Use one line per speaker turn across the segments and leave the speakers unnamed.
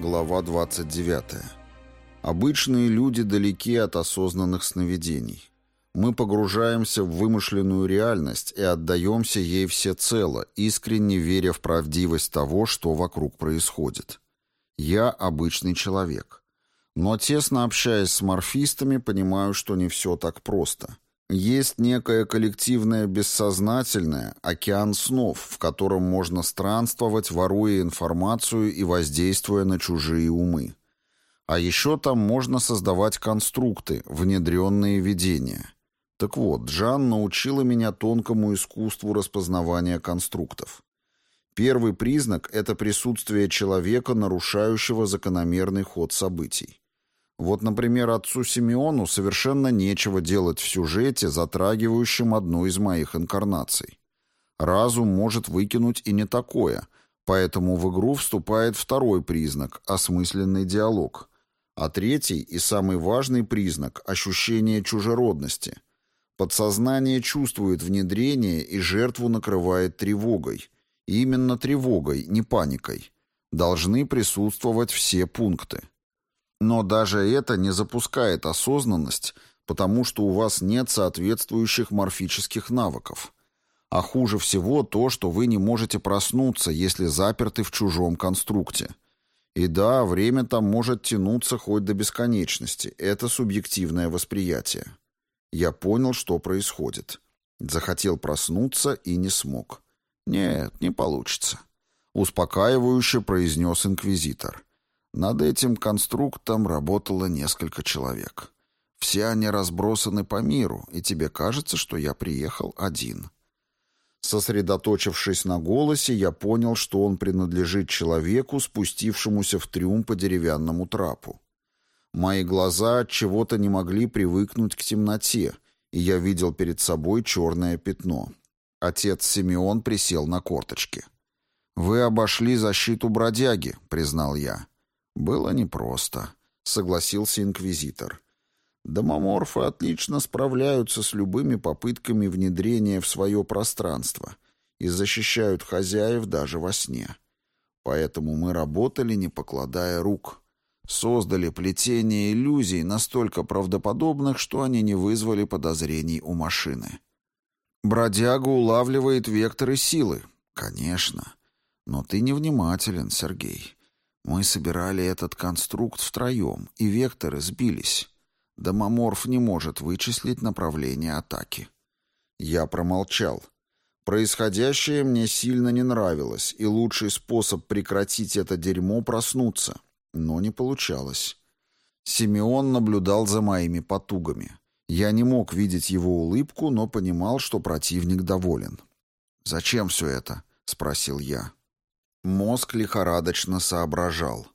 Глава 29. Обычные люди далеки от осознанных сновидений. Мы погружаемся в вымышленную реальность и отдаемся ей всецело, искренне веря в правдивость того, что вокруг происходит. Я обычный человек. Но тесно общаясь с морфистами, понимаю, что не все так просто. Есть некое коллективное бессознательное, океан снов, в котором можно странствовать, воруя информацию и воздействуя на чужие умы. А еще там можно создавать конструкты, внедренные видения. Так вот, Джан научила меня тонкому искусству распознавания конструктов. Первый признак – это присутствие человека, нарушающего закономерный ход событий. Вот, например, отцу Симеону совершенно нечего делать в сюжете, затрагивающем одну из моих инкарнаций. Разум может выкинуть и не такое, поэтому в игру вступает второй признак – осмысленный диалог. А третий и самый важный признак – ощущение чужеродности. Подсознание чувствует внедрение и жертву накрывает тревогой. И именно тревогой, не паникой. Должны присутствовать все пункты. Но даже это не запускает осознанность, потому что у вас нет соответствующих морфических навыков. А хуже всего то, что вы не можете проснуться, если заперты в чужом конструкте. И да, время там может тянуться хоть до бесконечности. Это субъективное восприятие. Я понял, что происходит. Захотел проснуться и не смог. Нет, не получится. Успокаивающе произнес инквизитор. Над этим конструктом работало несколько человек. Все они разбросаны по миру, и тебе кажется, что я приехал один. Сосредоточившись на голосе, я понял, что он принадлежит человеку, спустившемуся в трюм по деревянному трапу. Мои глаза от чего-то не могли привыкнуть к темноте, и я видел перед собой черное пятно. Отец Симеон присел на корточки. «Вы обошли защиту бродяги», — признал я. «Было непросто», — согласился инквизитор. «Домоморфы отлично справляются с любыми попытками внедрения в свое пространство и защищают хозяев даже во сне. Поэтому мы работали, не покладая рук. Создали плетение иллюзий настолько правдоподобных, что они не вызвали подозрений у машины. Бродяга улавливает векторы силы. Конечно. Но ты невнимателен, Сергей. Мы собирали этот конструкт втроем, и векторы сбились. Домоморф не может вычислить направление атаки. Я промолчал. Происходящее мне сильно не нравилось, и лучший способ прекратить это дерьмо — проснуться. Но не получалось. Симеон наблюдал за моими потугами. Я не мог видеть его улыбку, но понимал, что противник доволен. «Зачем все это?» — спросил я. Мозг лихорадочно соображал.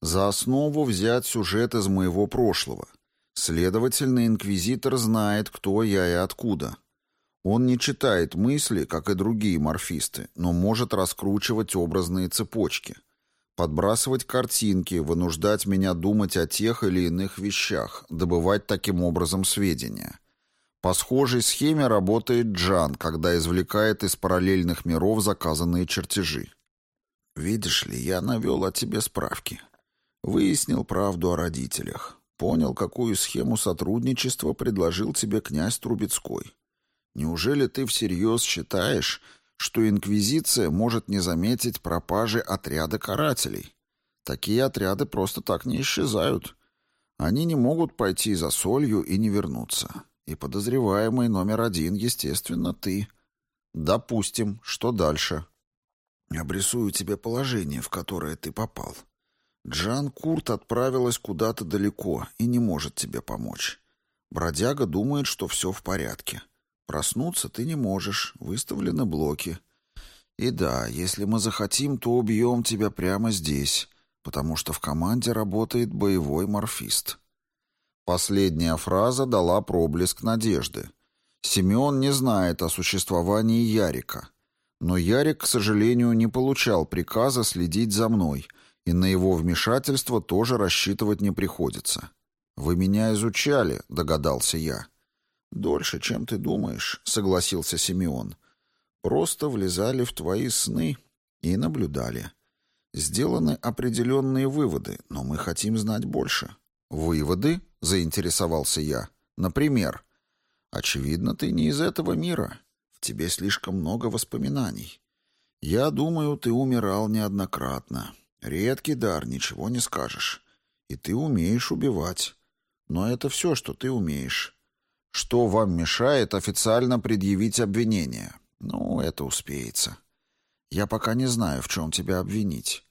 За основу взять сюжет из моего прошлого. Следовательно, инквизитор знает, кто я и откуда. Он не читает мысли, как и другие морфисты, но может раскручивать образные цепочки, подбрасывать картинки, вынуждать меня думать о тех или иных вещах, добывать таким образом сведения. По схожей схеме работает Джан, когда извлекает из параллельных миров заказанные чертежи. Видишь ли, я навел о тебе справки. Выяснил правду о родителях. Понял, какую схему сотрудничества предложил тебе князь Трубецкой. Неужели ты всерьез считаешь, что Инквизиция может не заметить пропажи отряда карателей? Такие отряды просто так не исчезают. Они не могут пойти за солью и не вернуться. И подозреваемый номер один, естественно, ты. Допустим, что дальше? Обрисую тебе положение, в которое ты попал. Джан Курт отправилась куда-то далеко и не может тебе помочь. Бродяга думает, что все в порядке. Проснуться ты не можешь, выставлены блоки. И да, если мы захотим, то убьем тебя прямо здесь, потому что в команде работает боевой морфист. Последняя фраза дала проблеск надежды. Семен не знает о существовании Ярика. Но Ярик, к сожалению, не получал приказа следить за мной, и на его вмешательство тоже рассчитывать не приходится. «Вы меня изучали», — догадался я. «Дольше, чем ты думаешь», — согласился Симеон. «Просто влезали в твои сны и наблюдали. Сделаны определенные выводы, но мы хотим знать больше. Выводы? Заинтересовался я. Например? Очевидно, ты не из этого мира. Тебе слишком много воспоминаний. Я думаю, ты умирал неоднократно. Редкий дар, ничего не скажешь. И ты умеешь убивать. Но это все, что ты умеешь. Что вам мешает официально предъявить обвинение? Ну, это успеется. Я пока не знаю, в чем тебя обвинить.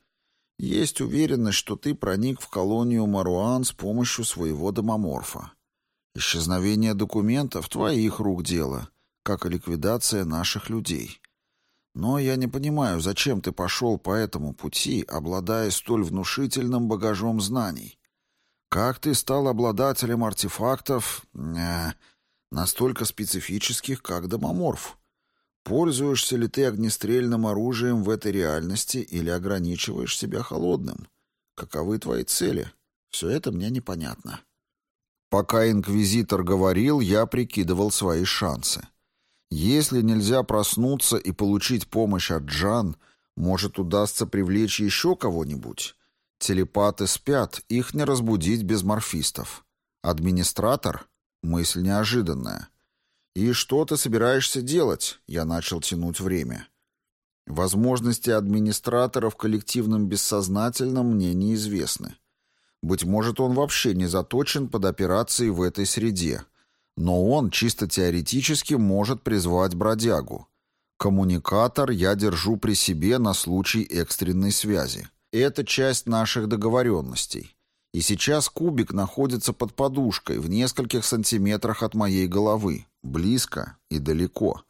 Есть уверенность, что ты проник в колонию Маруан с помощью своего домоморфа. Исчезновение документов — твоих рук дело, как и ликвидация наших людей. Но я не понимаю, зачем ты пошел по этому пути, обладая столь внушительным багажом знаний. Как ты стал обладателем артефактов э, настолько специфических, как домоморф? Пользуешься ли ты огнестрельным оружием в этой реальности или ограничиваешь себя холодным? Каковы твои цели? Все это мне непонятно. Пока инквизитор говорил, я прикидывал свои шансы. Если нельзя проснуться и получить помощь от Джан, может, удастся привлечь еще кого-нибудь? Телепаты спят, их не разбудить без морфистов. Администратор? Мысль неожиданная. «И что ты собираешься делать?» Я начал тянуть время. Возможности администратора в коллективном бессознательном мне неизвестны. Быть может, он вообще не заточен под операции в этой среде. Но он чисто теоретически может призвать бродягу. Коммуникатор я держу при себе на случай экстренной связи. Это часть наших договоренностей. И сейчас кубик находится под подушкой в нескольких сантиметрах от моей головы, близко и далеко.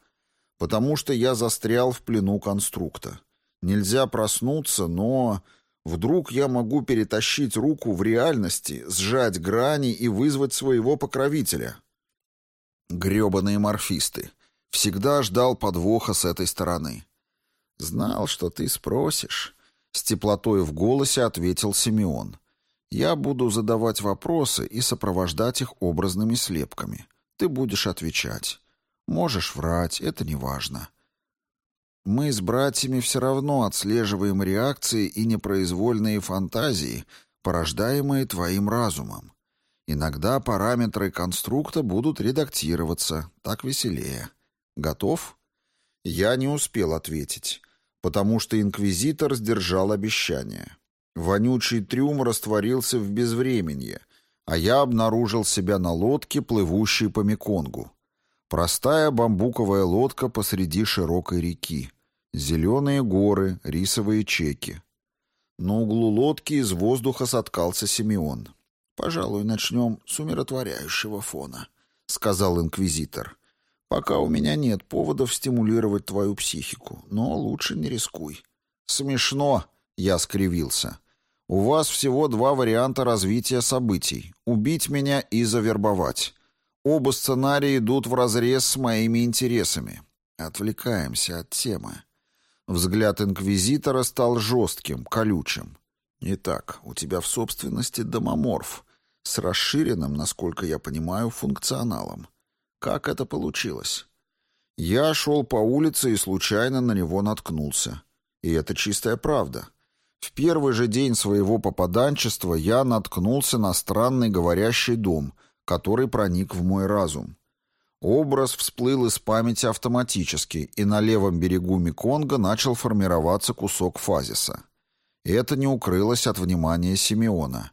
Потому что я застрял в плену конструкта. Нельзя проснуться, но... Вдруг я могу перетащить руку в реальности, сжать грани и вызвать своего покровителя. Гребаные морфисты. Всегда ждал подвоха с этой стороны. «Знал, что ты спросишь», — с теплотой в голосе ответил Симеон. Я буду задавать вопросы и сопровождать их образными слепками. Ты будешь отвечать. Можешь врать, это не важно. Мы с братьями все равно отслеживаем реакции и непроизвольные фантазии, порождаемые твоим разумом. Иногда параметры конструкта будут редактироваться, так веселее. Готов? Я не успел ответить, потому что инквизитор сдержал обещание. Вонючий трюм растворился в безвременье, а я обнаружил себя на лодке, плывущей по Меконгу. Простая бамбуковая лодка посреди широкой реки. Зеленые горы, рисовые чеки. На углу лодки из воздуха соткался Симеон. «Пожалуй, начнем с умиротворяющего фона», — сказал инквизитор. «Пока у меня нет поводов стимулировать твою психику, но лучше не рискуй». «Смешно», я скривился. «У вас всего два варианта развития событий — убить меня и завербовать. Оба сценария идут вразрез с моими интересами. Отвлекаемся от темы». Взгляд инквизитора стал жестким, колючим. «Итак, у тебя в собственности домоморф с расширенным, насколько я понимаю, функционалом. Как это получилось?» Я шел по улице и случайно на него наткнулся. И это чистая правда. В первый же день своего попаданчества я наткнулся на странный говорящий дом, который проник в мой разум. Образ всплыл из памяти автоматически, и на левом берегу Меконга начал формироваться кусок фазиса. Это не укрылось от внимания Симеона.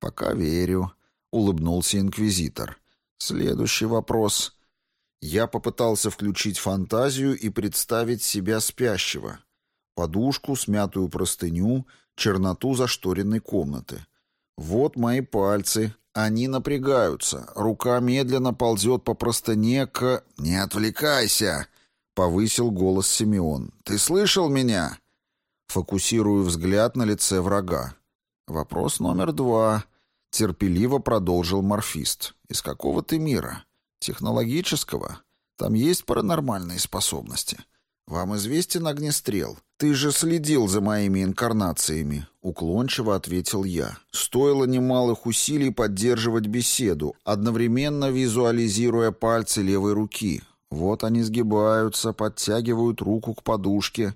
«Пока верю», — улыбнулся инквизитор. «Следующий вопрос». Я попытался включить фантазию и представить себя спящего подушку, смятую простыню, черноту зашторенной комнаты. Вот мои пальцы, они напрягаются, рука медленно ползет по простыне к... «Не отвлекайся!» — повысил голос Симеон. «Ты слышал меня?» Фокусирую взгляд на лице врага. «Вопрос номер два», — терпеливо продолжил морфист. «Из какого ты мира? Технологического? Там есть паранормальные способности?» «Вам известен огнестрел? Ты же следил за моими инкарнациями», — уклончиво ответил я. Стоило немалых усилий поддерживать беседу, одновременно визуализируя пальцы левой руки. Вот они сгибаются, подтягивают руку к подушке.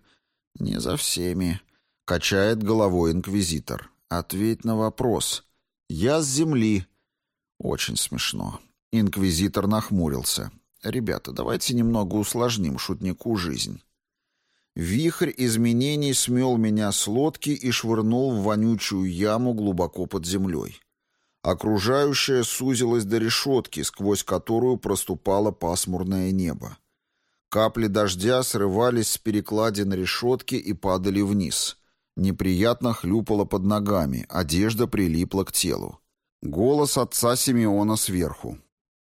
Не за всеми. Качает головой инквизитор. Ответь на вопрос. Я с земли. Очень смешно. Инквизитор нахмурился. Ребята, давайте немного усложним шутнику жизнь. Вихрь изменений смел меня с лодки и швырнул в вонючую яму глубоко под землей. Окружающее сузилось до решетки, сквозь которую проступало пасмурное небо. Капли дождя срывались с перекладин решетки и падали вниз. Неприятно хлюпало под ногами, одежда прилипла к телу. Голос отца Симеона сверху.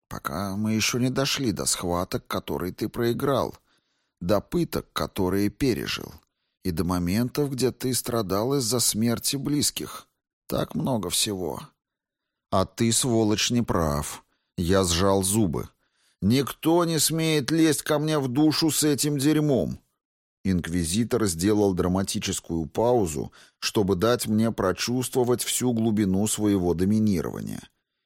«Пока мы еще не дошли до схваток, которые ты проиграл, до пыток, которые пережил, и до моментов, где ты страдал из-за смерти близких. Так много всего. А ты, сволочь, не прав». Я сжал зубы. «Никто не смеет лезть ко мне в душу с этим дерьмом!» Инквизитор сделал драматическую паузу, чтобы дать мне прочувствовать всю глубину своего доминирования.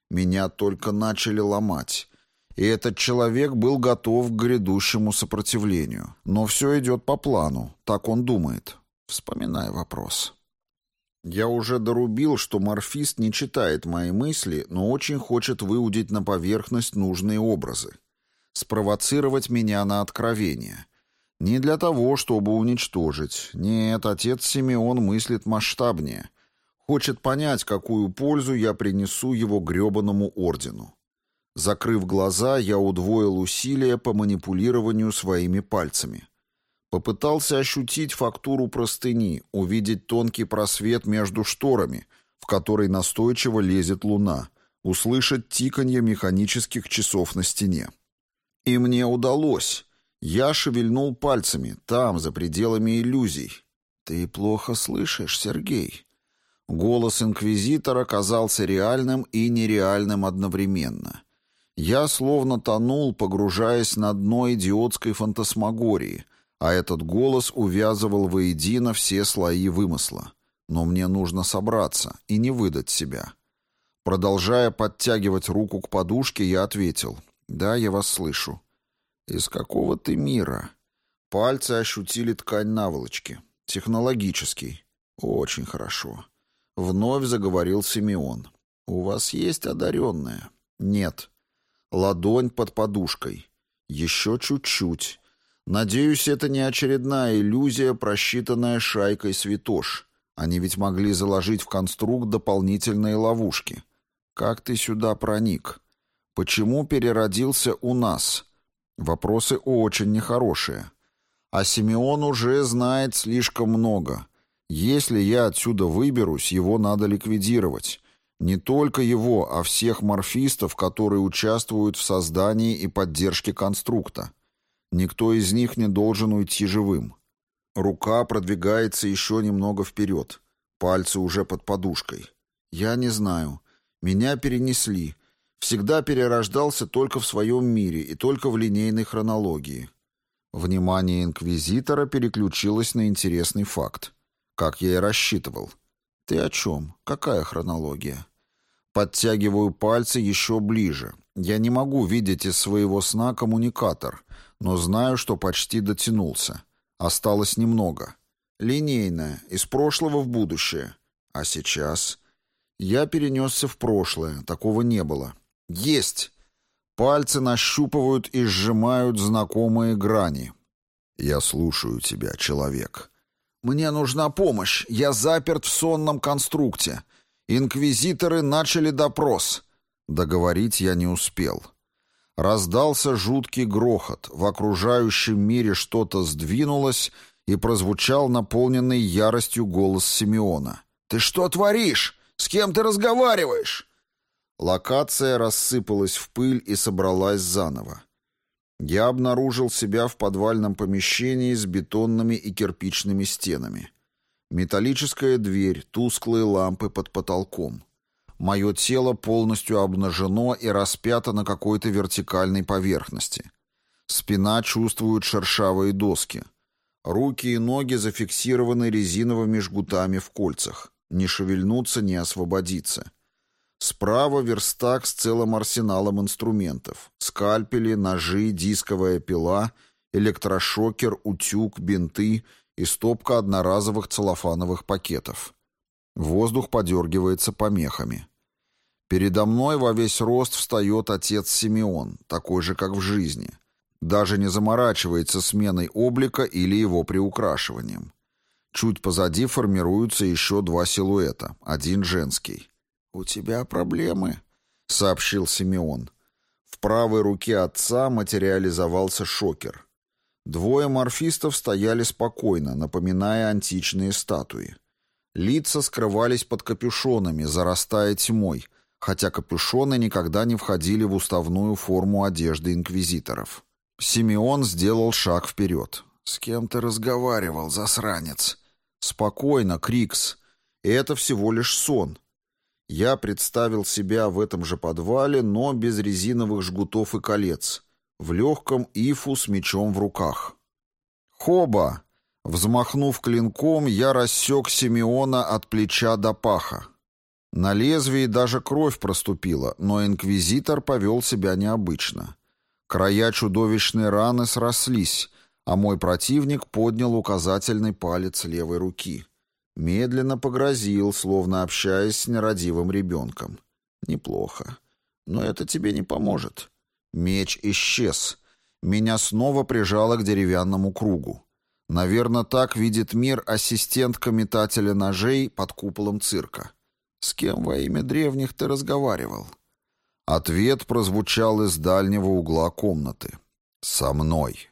Меня только начали ломать. И этот человек был готов к грядущему сопротивлению. Но все идет по плану, так он думает. Вспоминай вопрос. Я уже дорубил, что морфист не читает мои мысли, но очень хочет выудить на поверхность нужные образы спровоцировать меня на откровение. Не для того, чтобы уничтожить. Нет, отец Симеон мыслит масштабнее. Хочет понять, какую пользу я принесу его гребаному ордену. Закрыв глаза, я удвоил усилия по манипулированию своими пальцами. Попытался ощутить фактуру простыни, увидеть тонкий просвет между шторами, в который настойчиво лезет луна, услышать тиканье механических часов на стене. И мне удалось. Я шевельнул пальцами, там, за пределами иллюзий. «Ты плохо слышишь, Сергей?» Голос инквизитора казался реальным и нереальным одновременно. Я словно тонул, погружаясь на дно идиотской фантасмагории, а этот голос увязывал воедино все слои вымысла. Но мне нужно собраться и не выдать себя. Продолжая подтягивать руку к подушке, я ответил. «Да, я вас слышу». «Из какого ты мира?» Пальцы ощутили ткань наволочки. «Технологический». «Очень хорошо». Вновь заговорил Симеон. «У вас есть одаренная?» «Нет». Ладонь под подушкой. «Еще чуть-чуть». Надеюсь, это не очередная иллюзия, просчитанная шайкой святош. Они ведь могли заложить в конструкт дополнительные ловушки. Как ты сюда проник? Почему переродился у нас? Вопросы очень нехорошие. А Симеон уже знает слишком много. Если я отсюда выберусь, его надо ликвидировать. Не только его, а всех морфистов, которые участвуют в создании и поддержке конструкта. Никто из них не должен уйти живым. Рука продвигается еще немного вперед. Пальцы уже под подушкой. Я не знаю. Меня перенесли. Всегда перерождался только в своем мире и только в линейной хронологии. Внимание инквизитора переключилось на интересный факт. Как я и рассчитывал. Ты о чем? Какая хронология? Подтягиваю пальцы еще ближе. Я не могу видеть из своего сна коммуникатор, но знаю, что почти дотянулся. Осталось немного. Линейная, из прошлого в будущее. А сейчас... Я перенесся в прошлое, такого не было. Есть! Пальцы нащупывают и сжимают знакомые грани. Я слушаю тебя, человек. Мне нужна помощь. Я заперт в сонном конструкте. Инквизиторы начали допрос. Договорить я не успел. Раздался жуткий грохот. В окружающем мире что-то сдвинулось, и прозвучал наполненный яростью голос Симеона. «Ты что творишь? С кем ты разговариваешь?» Локация рассыпалась в пыль и собралась заново. Я обнаружил себя в подвальном помещении с бетонными и кирпичными стенами. Металлическая дверь, тусклые лампы под потолком. Мое тело полностью обнажено и распято на какой-то вертикальной поверхности. Спина чувствует шершавые доски. Руки и ноги зафиксированы резиновыми жгутами в кольцах. Не шевельнуться, не освободиться. Справа верстак с целым арсеналом инструментов. Скальпели, ножи, дисковая пила, электрошокер, утюг, бинты и стопка одноразовых целлофановых пакетов. Воздух подергивается помехами. Передо мной во весь рост встает отец Симеон, такой же, как в жизни. Даже не заморачивается сменой облика или его приукрашиванием. Чуть позади формируются еще два силуэта, один женский. «У тебя проблемы», — сообщил Симеон. В правой руке отца материализовался шокер. Двое морфистов стояли спокойно, напоминая античные статуи. Лица скрывались под капюшонами, зарастая тьмой, хотя капюшоны никогда не входили в уставную форму одежды инквизиторов. Симеон сделал шаг вперед. «С кем ты разговаривал, засранец?» «Спокойно, Крикс. Это всего лишь сон. Я представил себя в этом же подвале, но без резиновых жгутов и колец, в легком ифу с мечом в руках. «Хоба!» Взмахнув клинком, я рассек Симеона от плеча до паха. На лезвии даже кровь проступила, но инквизитор повел себя необычно. Края чудовищной раны срослись, а мой противник поднял указательный палец левой руки. Медленно погрозил, словно общаясь с нерадивым ребенком. Неплохо. Но это тебе не поможет. Меч исчез. Меня снова прижало к деревянному кругу. Наверное, так видит мир ассистентка метателя ножей под куполом цирка. С кем во имя древних ты разговаривал? Ответ прозвучал из дальнего угла комнаты. «Со мной».